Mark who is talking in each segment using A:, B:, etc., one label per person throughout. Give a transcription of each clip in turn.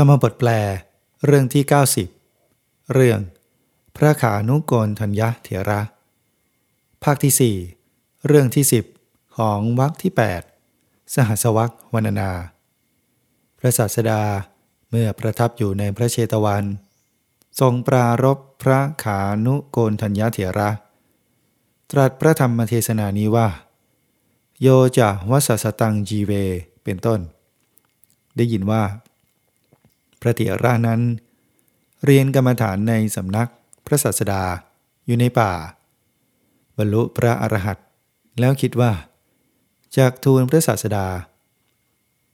A: ธรรมบทแปล เรื่องที่ 90 เรื่อง พระขานุโกนธัญญเถระ ภาคที่ 4 เรื่องที่ 10 ของวรรคที่ 8 สหัสวรรควรรณนา พระศาสดาเมื่อประทับอยู่ในพระเชตวัน ทรงปรารบพระขานุโกนธัญญเถระ ตรัสพระธรรมเทศนานี้ว่า โยจะวัสสตังจีเวเป็นต้น ได้ยินว่า พระเถระนั้น เรียนกรรมฐานในสำนักพระศาสดาอยู่ในป่า บรรลุพระอรหันต์แล้วคิดว่า จากทูลพระศาสดา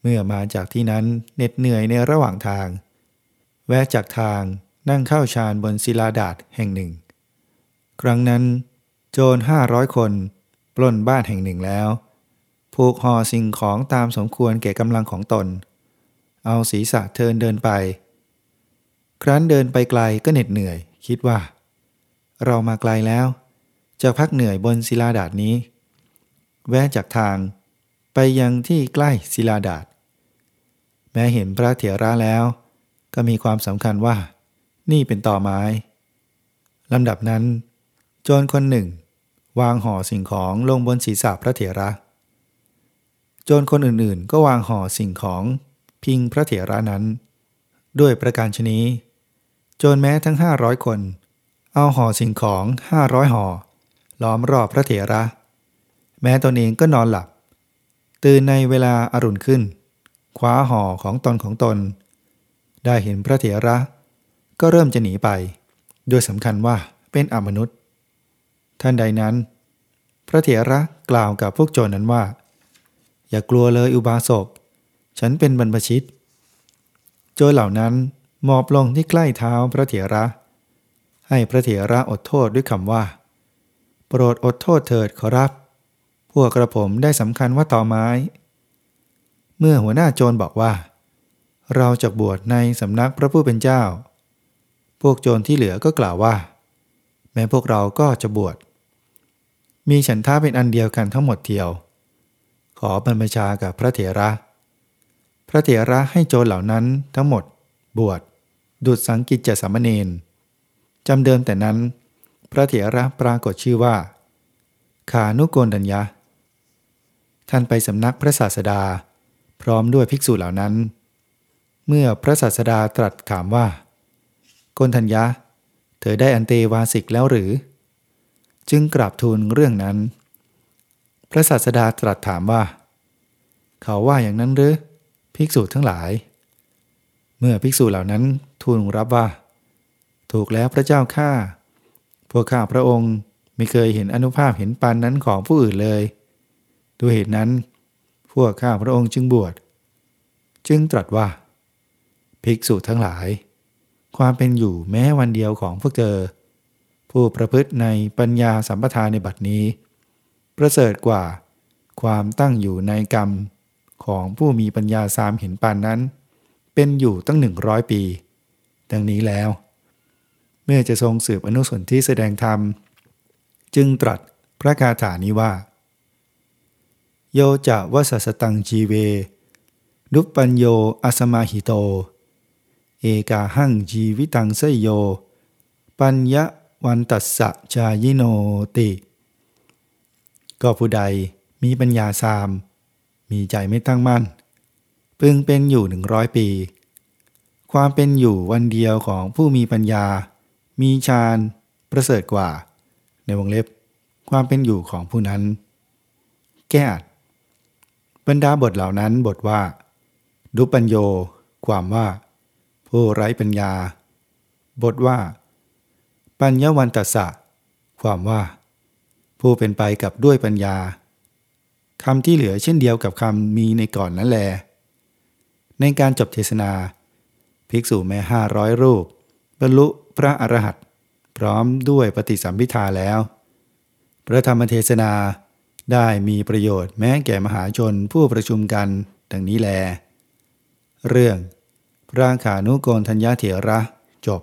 A: เมื่อมาจากที่นั้นเหน็ดเหนื่อยในระหว่างทาง แวะจากทางนั่งเข้าฌานบนศิลาดาษแห่งหนึ่ง ครั้งนั้น โจรห้าร้อยคนปล้นบ้านแห่งหนึ่งแล้วผูกห่อสิ่งของตามสมควรแก่กำลังของตน เอาศีรษะเทินเดินไป ครั้นเดินไปไกลก็เหน็ดเหนื่อย คิดว่า เรามาไกลแล้ว จะพักเหนื่อยบนศิลาดาดนี้ แวะจากทางไปยังที่ใกล้ศิลาดาดแม้เห็นพระเถระแล้ว ก็มีความสำคัญว่า นี่เป็นต่อไม้ลำดับนั้น โจรคนหนึ่ง วางห่อสิ่งของลงบนศีรษะพระเถระ โจรคนอื่นๆ ก็วางห่อสิ่งของ พิงพระเถระนั้น ด้วยประการชนีโจนแม้ทั้งห้าร้อยคน เอาห่อสิ่งของห้าร้อยห่อล้อมรอบพระเถระ แม้ตนเองก็นอนหลับ ตื่นในเวลาอารุณขึ้นคว้าห่อของตนของตน ได้เห็นพระเถระ ก็เริ่มจะหนีไป โดยสำคัญว่าเป็นอมนุษย์ ท่านใดนั้น พระเถระกล่าวกับพวกโจรนั้นว่า อย่ากลัวเลยอุบาสก ฉันเป็นบรรพชิต โจรเหล่านั้นมอบลงที่ใกล้เท้าพระเถระ ให้พระเถระอดโทษด้วยคำว่า โปรดอดโทษเถิดขอรับ พวกกระผมได้สำคัญว่าต่อไม้ เมื่อหัวหน้าโจรบอกว่า เราจะบวชในสำนักพระผู้เป็นเจ้า พวกโจรที่เหลือก็กล่าวว่า แม้พวกเราก็จะบวช มีฉันท่าเป็นอันเดียวกันทั้งหมดเทียว ขอบรรพชากับพระเถระ พระเถระให้โจรเหล่านั้นทั้งหมดบวชดุดสังกิจจสามเณรจำเดิมแต่นั้น พระเถระปรากฏชื่อว่า ขานุโกนดัญญะ ท่านไปสำนักพระศาสดา พร้อมด้วยภิกษุเหล่านั้น เมื่อพระศาสดาตรัสถามว่าโกนธัญญะ เธอได้อันเตวาสิกแล้วหรือ จึงกราบทูลเรื่องนั้น พระศาสดาตรัสถามว่า เขาว่าอย่างนั้นหรือ ภิกษุทั้งหลาย เมื่อภิกษุเหล่านั้นทูลรับว่า ถูกแล้วพระเจ้าข้าพวกข้าพระองค์ไม่เคยเห็นอนุภาพเห็นปานนั้นของผู้อื่นเลยด้วยเหตุนั้น พวกข้าพระองค์จึงบวช จึงตรัสว่า ภิกษุทั้งหลาย ความเป็นอยู่แม้วันเดียวของพวกเธอ ผู้ประพฤติในปัญญาสัมปทานในบัดนี้ ประเสริฐกว่าความตั้งอยู่ในกรรม ของผู้มีปัญญาสามเห็นปานนั้น เป็นอยู่ตั้งหนึ่งร้อยปี ดังนี้แล้ว เมื่อจะทรงสืบอนุสนที่แสดงธรรม จึงตรัสพระคาถานี้ว่า โยจะวสัสตังจีเว นุปปัญโยอสมาหิโต เอกาหังจีวิตังเสยโย ปัญญวันตัสสะจายิโนติ ก็ผู้ใดมีปัญญาสาม มีใจไม่ตั้งมั่น พึงเป็นอยู่หนึ่งร้อยปี ความเป็นอยู่วันเดียวของผู้มีปัญญา มีฌานประเสริฐกว่า ในวงเล็บ ความเป็นอยู่ของผู้นั้น แก้บรรดาบทเหล่านั้นบทว่า ดุปัญโย ความว่า ผู้ไร้ปัญญา บทว่า ปัญญวันตัสสะ ความว่า ผู้เป็นไปกับด้วยปัญญา คำที่เหลือเช่นเดียวกับคำมีในก่อนนั่นแหละในการจบเทศนา ภิกษุแม้ห้าร้อยรูป บรรลุพระอรหันต์พร้อมด้วยปฏิสัมพิทาแล้ว พระธรรมเทศนาได้มีประโยชน์แม้แก่มหาชนผู้ประชุมกันดังนี้แล เรื่อง พระขานุโกนธัญญาเถระจบ